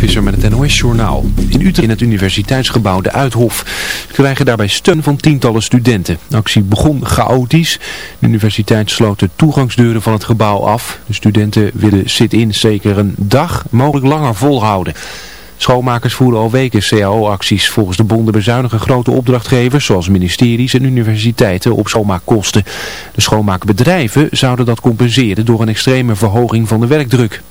Visser met het NOS-journaal. In Utrecht in het universiteitsgebouw De Uithof krijgen daarbij steun van tientallen studenten. De actie begon chaotisch. De universiteit sloot de toegangsdeuren van het gebouw af. De studenten willen sit-in zeker een dag, mogelijk langer volhouden. Schoonmakers voeren al weken cao-acties. Volgens de bonden bezuinigen grote opdrachtgevers zoals ministeries en universiteiten op schoonmaakkosten. De schoonmaakbedrijven zouden dat compenseren door een extreme verhoging van de werkdruk.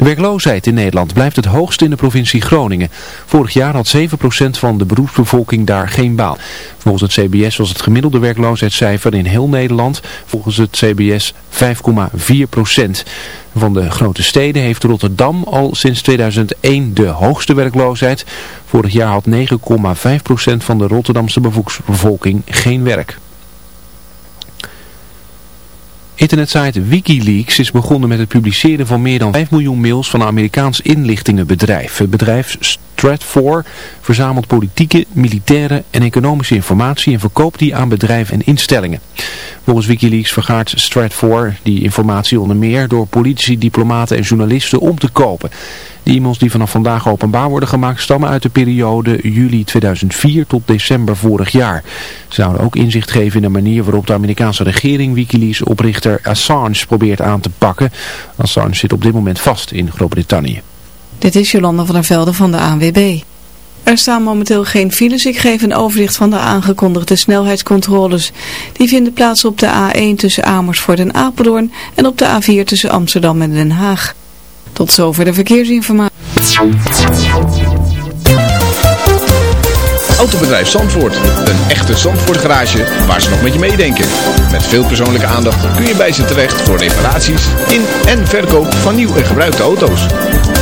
De werkloosheid in Nederland blijft het hoogst in de provincie Groningen. Vorig jaar had 7% van de beroepsbevolking daar geen baan. Volgens het CBS was het gemiddelde werkloosheidscijfer in heel Nederland volgens het CBS 5,4%. Van de grote steden heeft Rotterdam al sinds 2001 de hoogste werkloosheid. Vorig jaar had 9,5% van de Rotterdamse bevolking geen werk. Internetsite Wikileaks is begonnen met het publiceren van meer dan 5 miljoen mails van een Amerikaans inlichtingenbedrijf. Het bedrijf Stratfor verzamelt politieke, militaire en economische informatie en verkoopt die aan bedrijven en instellingen. Volgens Wikileaks vergaart Stratfor die informatie onder meer door politici, diplomaten en journalisten om te kopen. De e-mails die vanaf vandaag openbaar worden gemaakt stammen uit de periode juli 2004 tot december vorig jaar. Ze zouden ook inzicht geven in de manier waarop de Amerikaanse regering Wikileaks oprichter Assange probeert aan te pakken. Assange zit op dit moment vast in Groot-Brittannië. Dit is Jolanda van der Velde van de ANWB. Er staan momenteel geen files. Ik geef een overzicht van de aangekondigde snelheidscontroles. Die vinden plaats op de A1 tussen Amersfoort en Apeldoorn en op de A4 tussen Amsterdam en Den Haag. Tot zover de verkeersinformatie. Autobedrijf Zandvoort. Een echte Zandvoort garage waar ze nog met je meedenken. Met veel persoonlijke aandacht kun je bij ze terecht voor reparaties in en verkoop van nieuw en gebruikte auto's.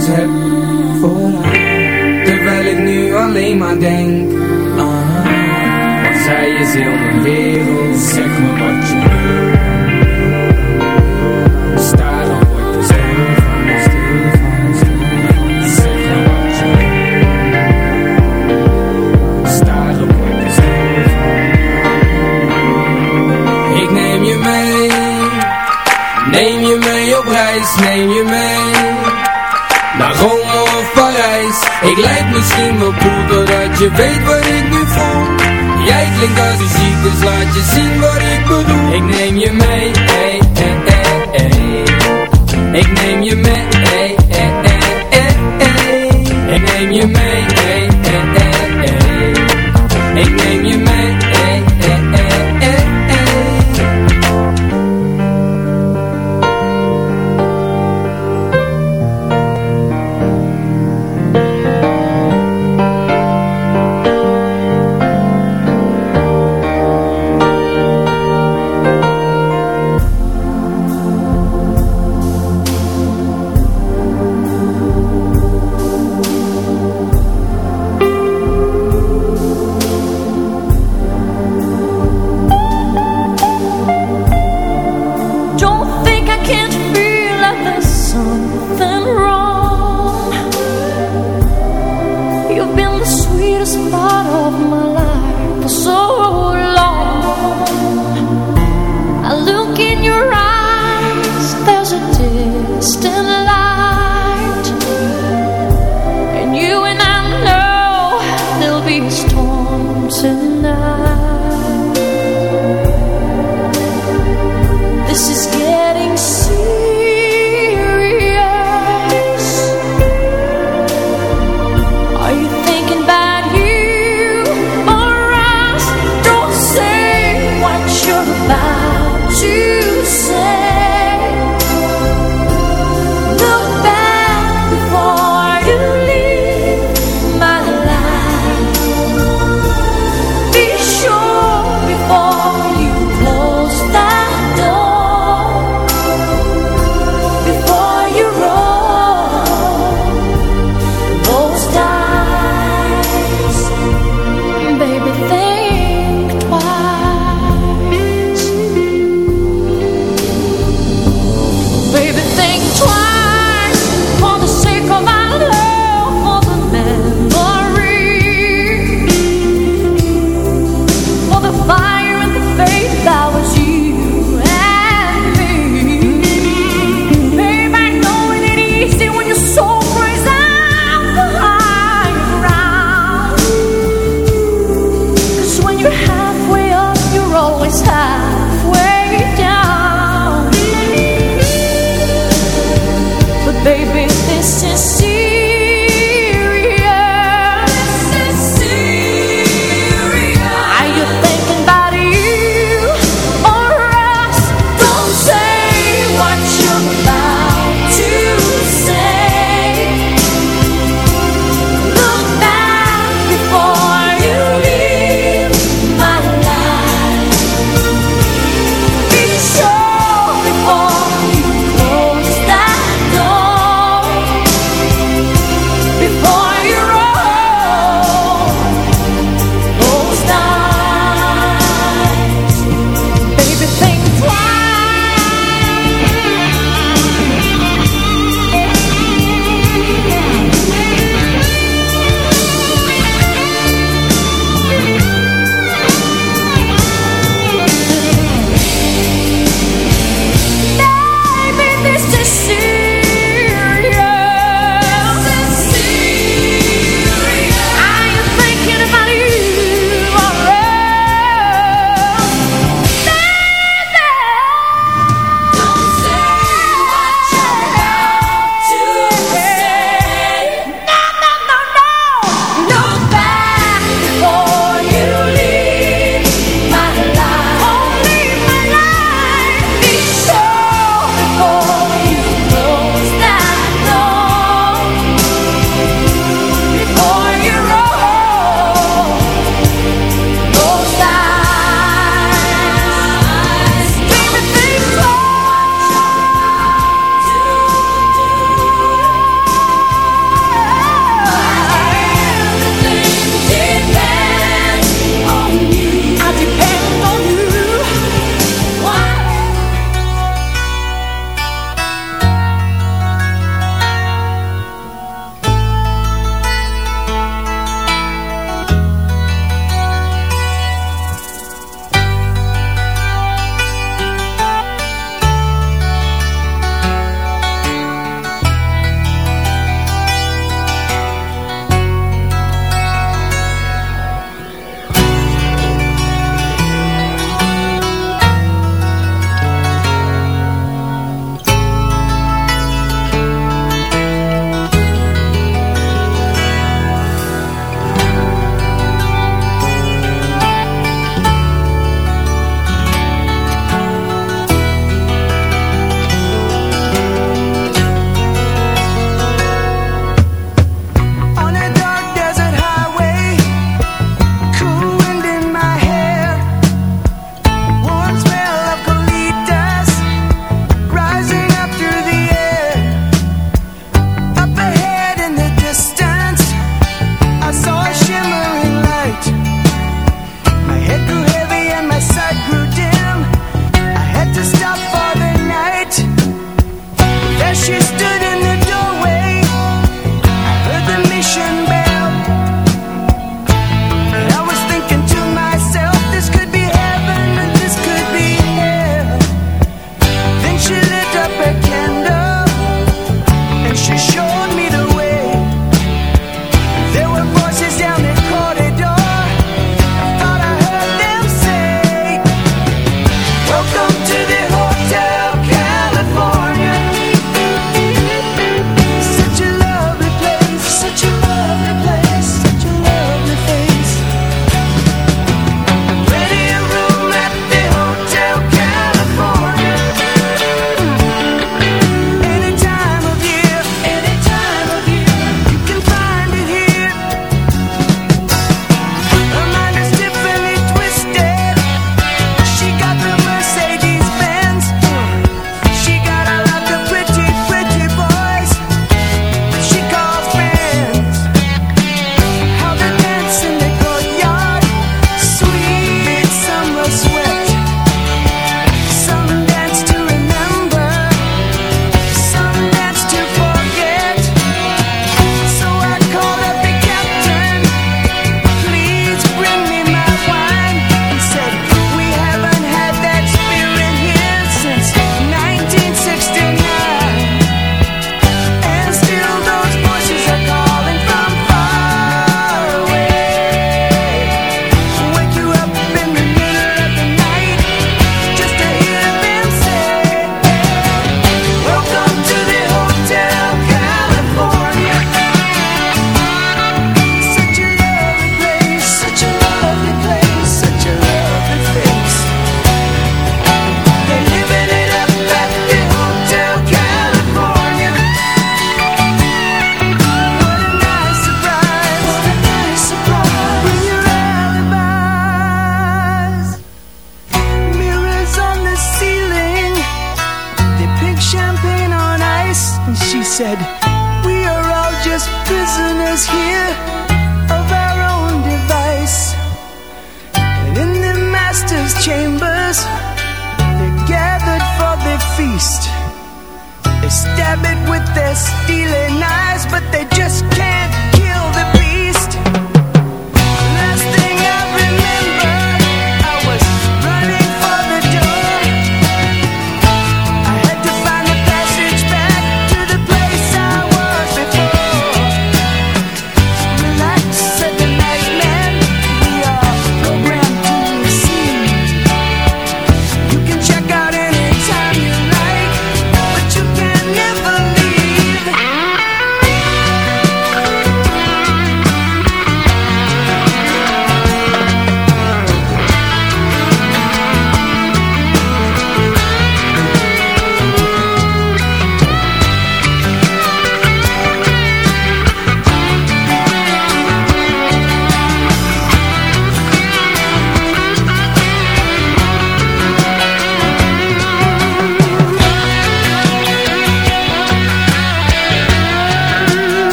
heb Terwijl ik nu alleen maar denk haar Want zij is heel mijn wereld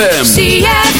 ZFM.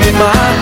me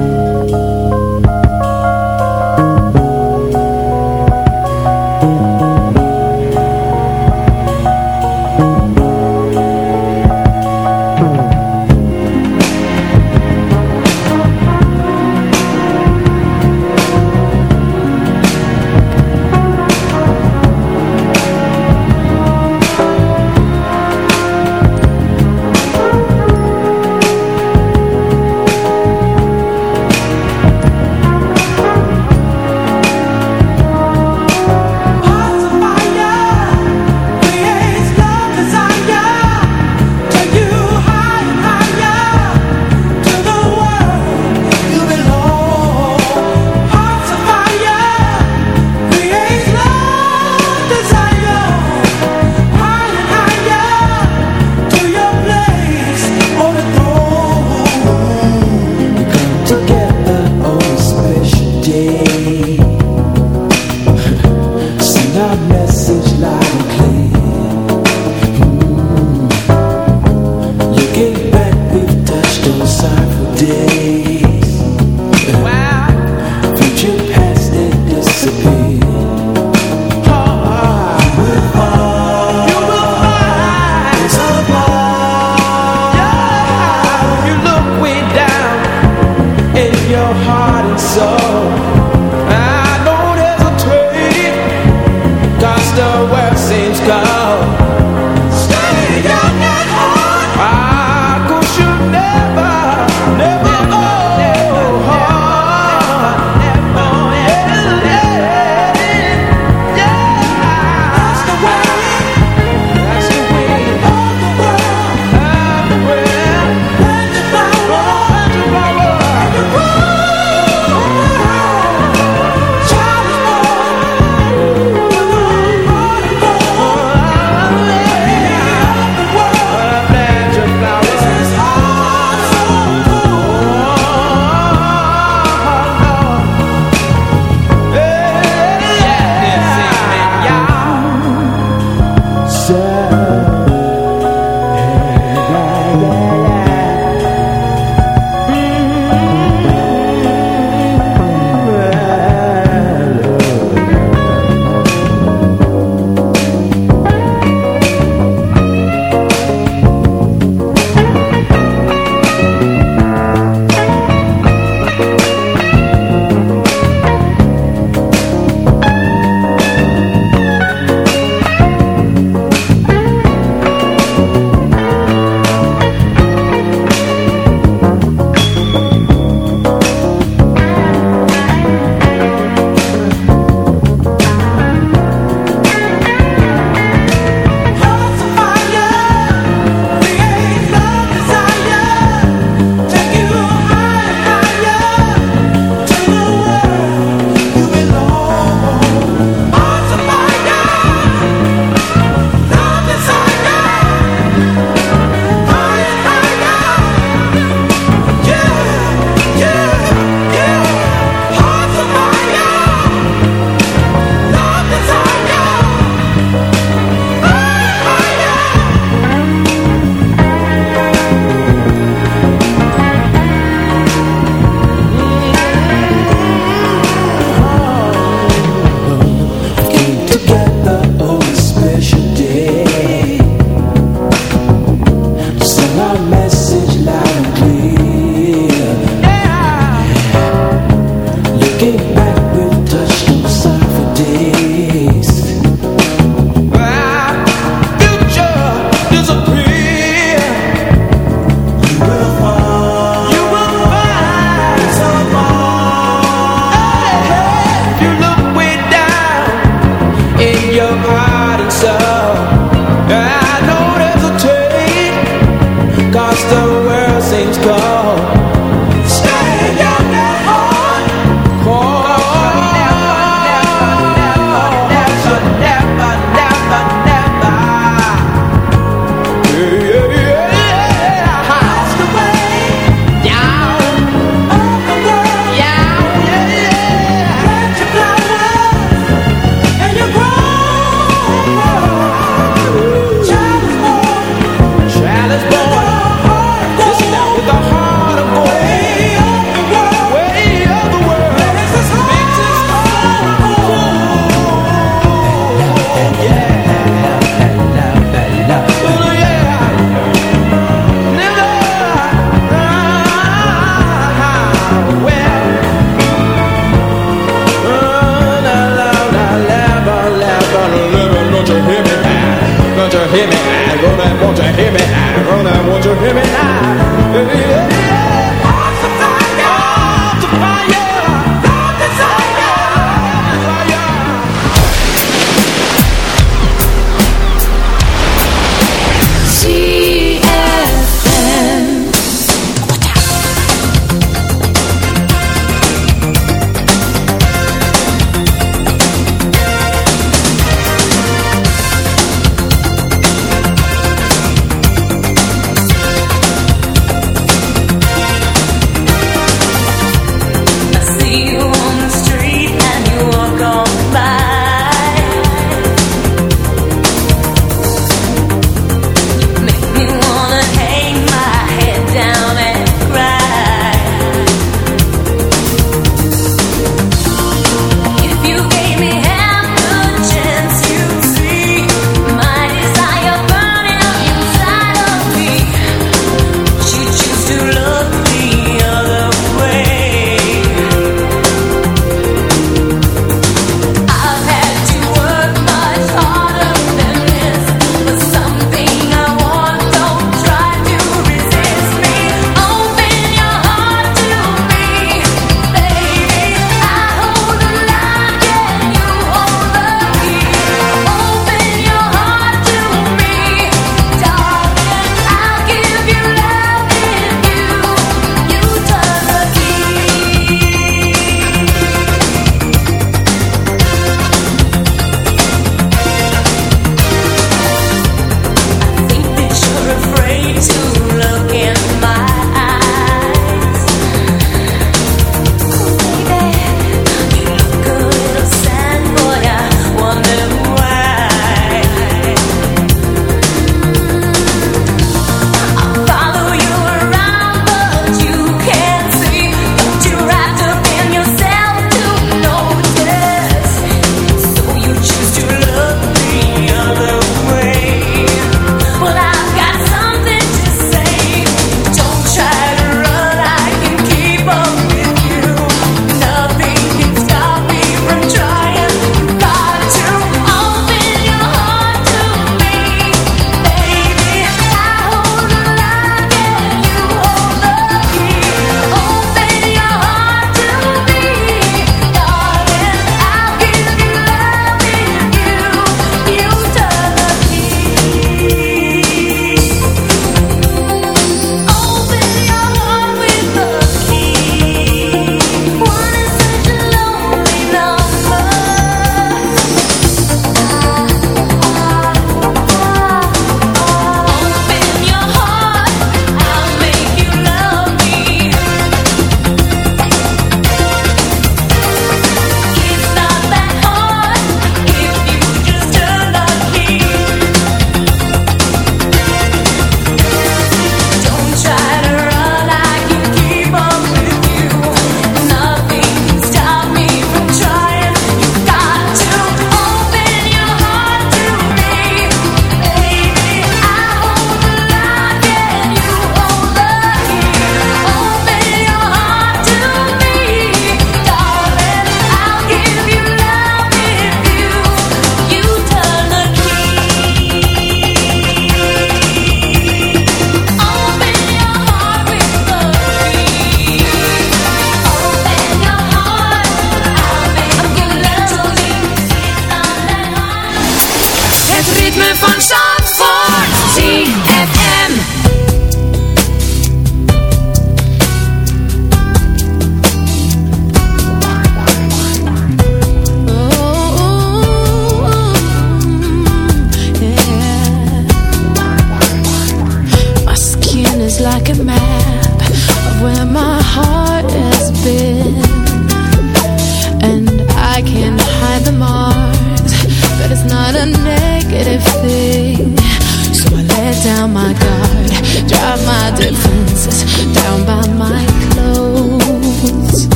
Cause the world seems close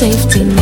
safety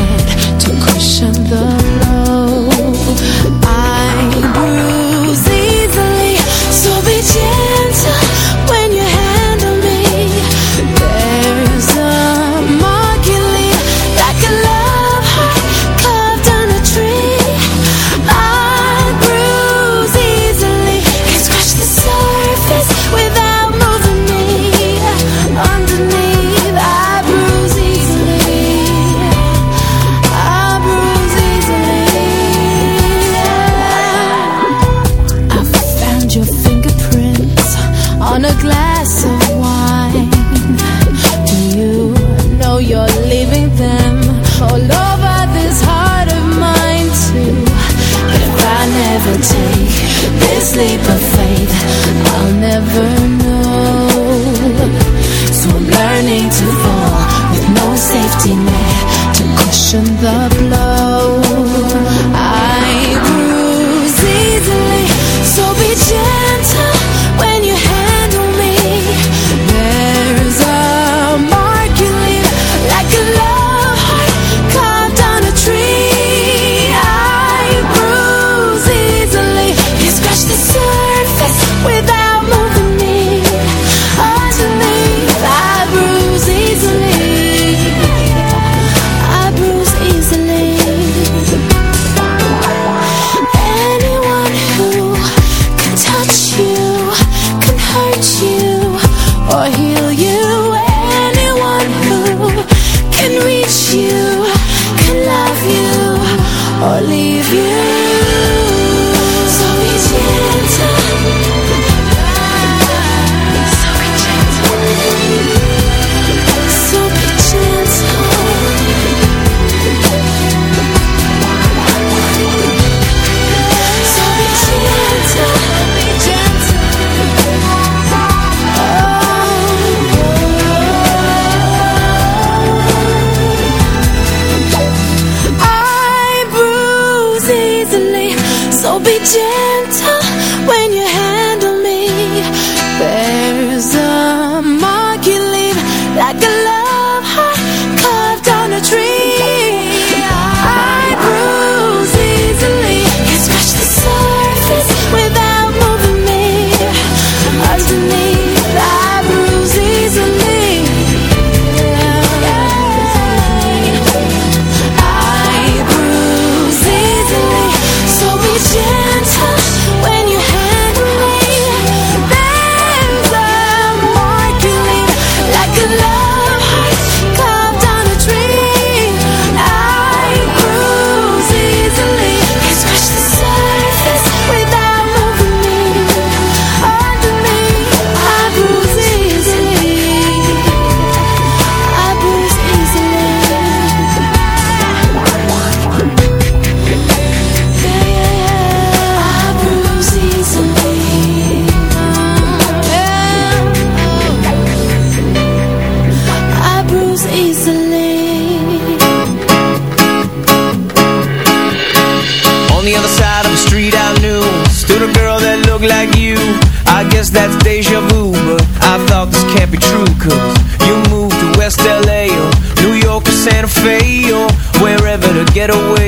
or Santa Fe Or wherever to get away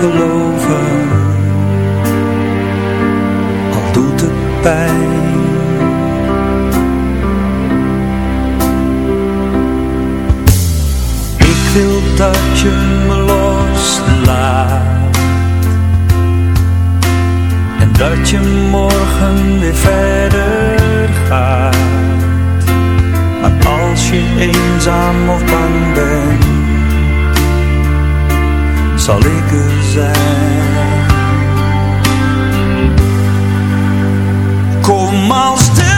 geloven, al doet het pijn. Ik wil dat je me loslaat en dat je morgen weer verder gaat. Maar als je eenzaam of bang zal ik er zijn. Kom als de